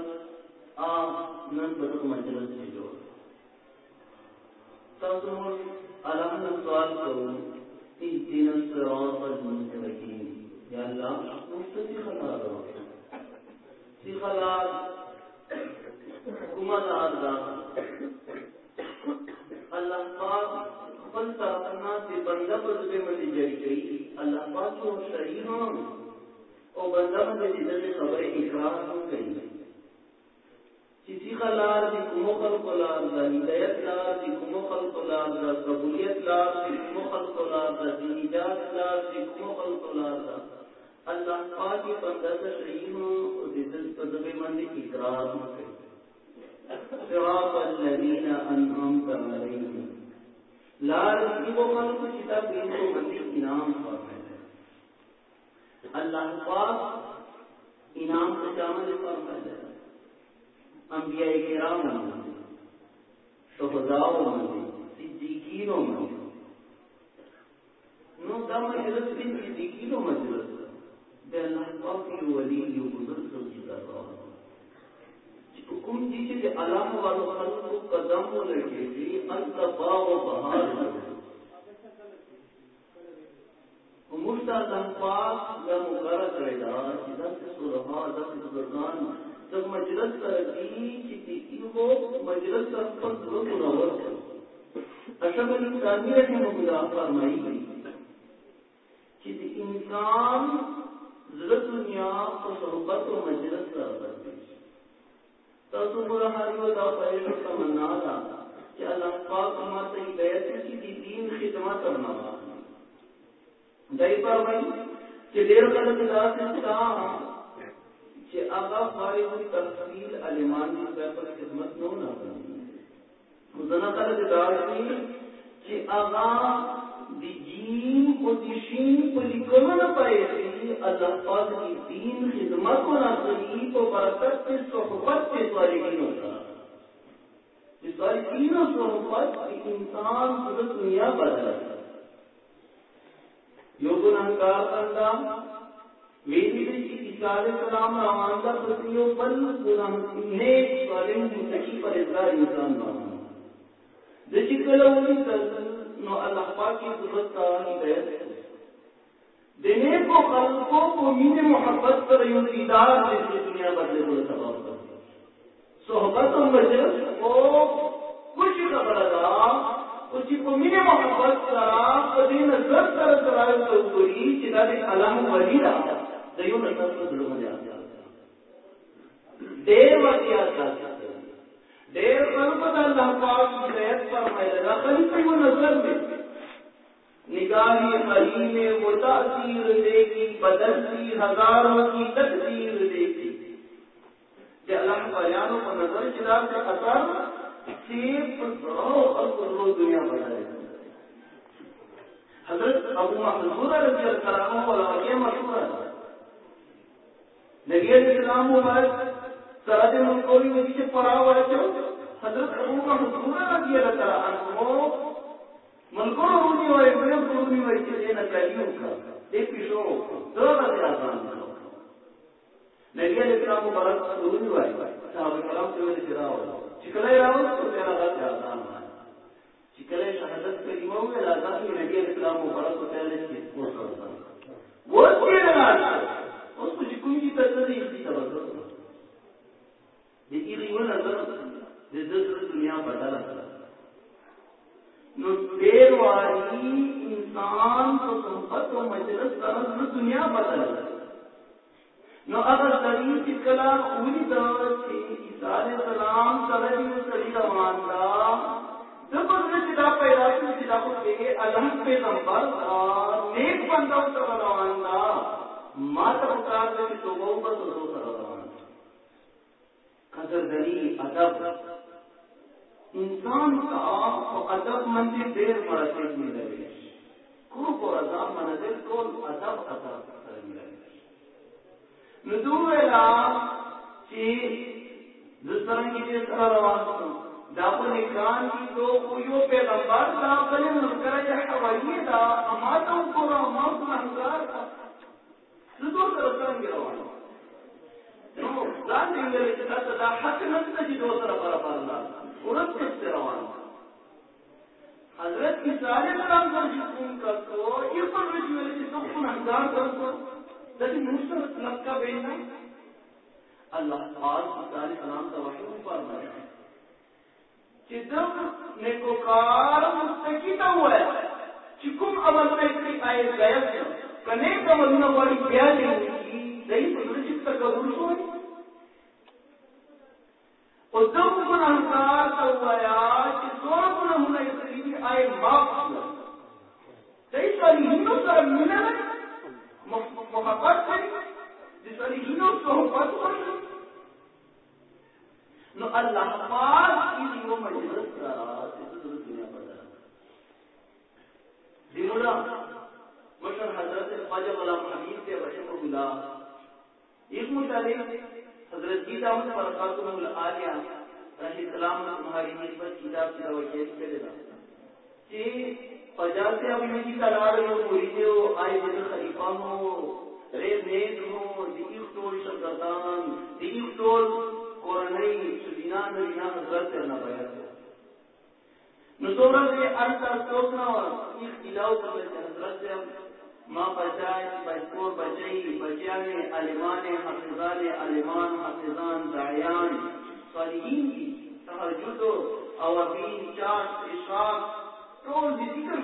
عملی صورت آپ نن بدر مجلس سے جوڑ تاسم الہم سوال کرو اهدنا الصراط المستقيم یا اللہ مستقی خلال رو سی خلال حکومت آدھا اللہ پاک خپل طرفنا سے بندہ پر دے مدی جری گئی اللہ پاک کو شریح ہوں۔ او بندہ مدی جدر خبر اقرار ہوں گئی کسی کا خلال دی کمو خلق لار دا ہدایت لار دی کمو خلق لار دا قبولیت لار دی کمو خلق لار دا دی نجات لار دی کمو خلق لار دا اللہ پاک کی بندہ سے شریح ہوں او جدر پر دے مدی اقرار ہوں گئی صراط الذين انعمت عليهم لا رسیبو خلق کتاب ان کو مندی انعام فرمائے اللہ پاک انعام سے جامل فرمائے انبیاء کرام مندی شہداء مندی صدیقینوں مندی نو دا مجلس بن صدیقینوں مجلس دے اللہ، پاک کی ولی یو بزرگ سو جدا رہا حکم دیجیے کہ علامہ والوں خلق کو قدم لگے گی انتفا و بہار مرتا دنپاس یا مقرر کرے گا کہ دس سلحا دس بزرگان جب مجلس کرتی کہ کو مجلس کا پر دلو منور کرو اشب علی تعمیر رحمہ اللہ فرمائی گئی کہ انسان ضرورت دنیا کو صحبت و مجلس کا کرتی تاسو پر حال و دا پایش تمنا دا کہ اللہ پاک ہمارے ہدایت کی دی دین خدمت کرنا دای پر وای کہ دیر کله دا ستا کہ آقا فارغ تفصیل علمان کی پر خدمت نو نہ مزنا کله دا کہ آقا دی جیم او دی شین پر لیکلو نہ پائے اللہ پاک کی دین خدمت کو نہ کری تو برکت سے صحبت سے صالحین ہوتا اس صالحین و صحبت کی انسان پورا دنیا بدل یو گنہگار بندہ ویدی دی کی عیسیٰ علیہ السلام رواندہ پتیو بل گناہ نیک صالح متقی پر اظہار انسان بانا دچی کلوی کل نو اللہ پاک کی قدرت کا ہدایت دینے کو خلقوں کو مین محبت پر یوں دیدار جیسے دنیا بدلے کو سبب کر صحبت و مجلس کو کچھ خبر ادا کچھ کو مین محبت کرا کدی نظر کر کرائے تو کوئی چدا دے علم ولی را دیو نظر کو دل میں آ دیر وقت یاد کر دیر خلق اللہ پاک کی رعایت فرمائے لگا، خلیفہ وہ نظر میں۔ نگاہی خلی وہ تاثیر دے گی بدلتی ہزاروں کی تقدیر دے گی۔ کہ اللہ بیانوں کو نظر چلا کے اثر صرف اور روز دنیا بدلے حضرت ابو محمود رضی اللہ عنہ والا یہ مشہور ہے نبی علیہ السلام مبارک سرد ملکوی میں پیچھے پڑا ہوا ہے حضرت ابو محمود رضی اللہ عنہ ملکونو رونی وای په یو رونی وای چې دې نه کلیو کا۔ دې پیښو دا نبی علیہ السلام مبارک رونی وای صحابه کرام ته ویل چې راو چې کله راو ته دې راځي آسان چې کله شهادت کلمه وې راځي نبی علیہ السلام مبارک کو سره و دې نه راځي اوس چې کوم دي ته دې دې تبصره دې کې نظر دنیا بدله نو دیر والی انسان کو صحبت و مجلس طرف دنیا بدل نو اگر سری کی کلا اولی دور تھی عیسیٰ علیہ السلام سرحدی و سری روان دا جب حضرت دا پیدا کی چې دا خو کې الله پیغمبر نیک بنده سره روان دا ما ته پکار دې چې توبه وکړو تو روان ادب۔ انسان کا ادب مندی دیر مرتب ملوي کوپ او رضا منزل ټول ادب ادب سره ملوي روان نکان تو خو یو دا ما ګناهګار زه دوه سره څنګه روان نو ځان دې ویل چې دا دا حق نه څه چې دوه سره برابر نه ورته څه روان حضرت عیسی علیہ السلام پر حکم کرتو یہ پر ویل چې څوک ګناهګار کرتو د دې موسی لکه بینا الله پاک عیسی علیہ السلام ته وحی فرمایا چې دغ نیکوکار مستقی ته وای چې کوم عملونه کړی آی غیب کنه کومونه وړي بیا دې دای په دې چې تکبر شوی او دغ ګناهکار ته وایا چې څومره ګناهونه کړی دي آی معاف دای صالحینو سره مینه محبت کوي د صالحینو صحبت کوي نو اللہ پاک کی دیو مجلس کا دنیا مشر حضرت خواجہ غلام حمید کے اللہ۔ ایک حضرت جی دامت العالیہ السلام تمہاری نسبت کتاب کی کہ سے ابھی مجھے کلاڑ ہو مریدے ہو آئے خلیفہ ہو ریز نیک ہو دیکھ علمان علمان صالحین کی چاش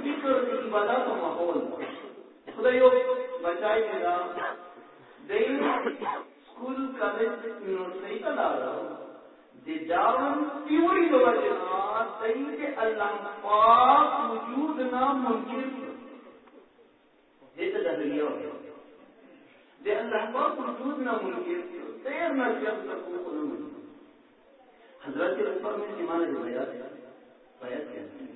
ذکر عبادت ماحول۔ خدای یو بچائی میرا دین اسکول کالج یونیورسٹی کا دارو دیجاون پیوری دوجنا دین کے اللہ پاک وجود نہ ممکن یہ تدریہ ہو دے اللہ پاک وجود نہ ممکن تیر نہ جب تک خود حضرت کے اوپر میں ایمان روایات روایات کہتے ہیں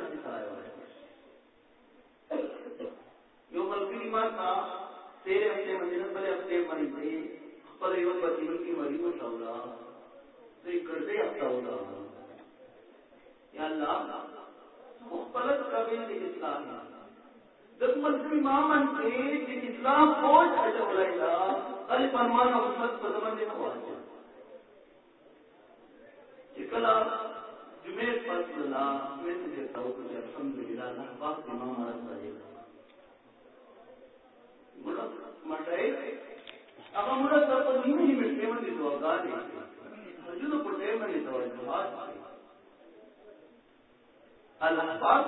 تیرے ہفتے مدینہ بلے ہفتے باندې خپل یو بچی کی مریض وشاولا دې ګرځي هفته ولا یا الله خپل قبیل دې اسلام۔ دغه ملګری ما من دې اسلام فوج اچا ولایلا ال فرمان او خدمت په زمانه نه وایي چې کله جمعه پس لا میں سے دیتا ہوں الحمدللہ، اللہ پاک امام عرض ہے مٹائے اب ہمارا سر پر نہیں نہیں ملتے میں دی دعا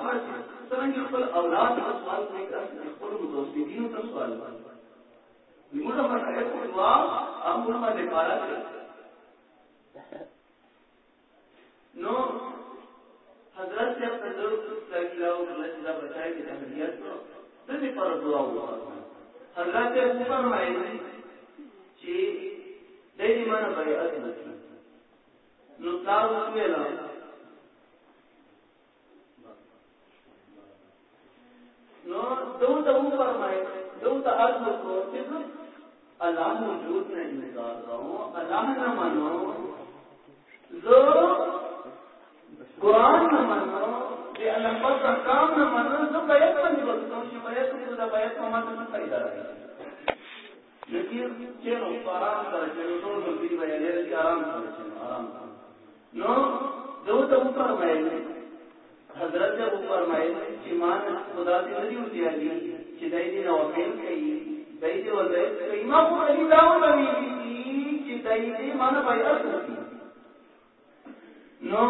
گا سرنگ خپل اولاد سوال خپل سوال په دعا باندې پارا نو، حضرت سے بچائے کہ تحریت پر دعا ہوا۔ حضرت ابو فرمائے چې دې ایمان بیعت نکړه نو تاسو ویلا نو، دو ته و فرمائے، دو ته عرض وکړو چې الله موجود نه انکار کوو الله نه مانو زه قرآن نہ مانو کہ اللہ پاک کا کام نہ مانو تو بیعت میں نہیں بولتا ہوں کہ بیعت کو خدا بیعت کو مانو تو فائدہ رہے لیکن چلو آرام کر چلو تو گمبھی بیان ہے کہ آرام کر چلو آرام کر نو دو تو اوپر میں حضرت ابو فرمائے چې مان خدا دې نه دی وتیالي چې دای دې نو خپل کوي دای دې ولې کوي ما خو دې دا و نو چې دای دې مان بیعت وکړي نو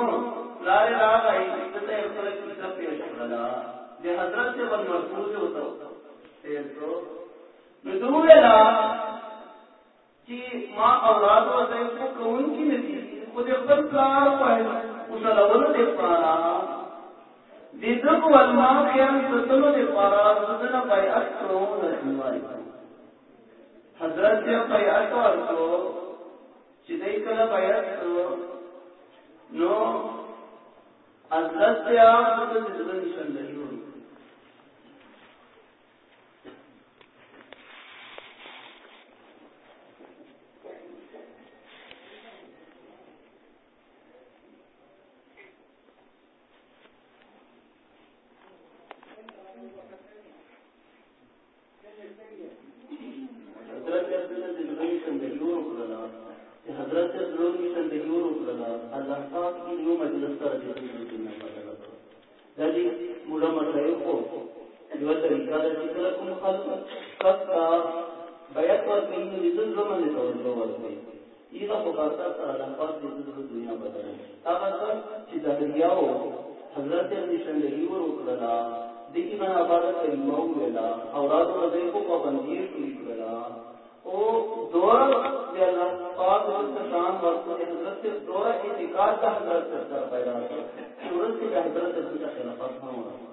لار راغی ته خپل کیسه پیښ کړلا د حضرت سے بن مرفوض ہوتا تیر تو اولاد او دای کو کون کی ندی خود خپل پلار وای او سلام دې پارا۔ دې دغه ولما ستلو دې پارا۔ دغه بیعت کړو نه حضرت سے بیعت ورکو چې دای کله بیعت کړو نو حضرت سے آپ دغه ځل نشان لري نو امید دار چې الله پاک او د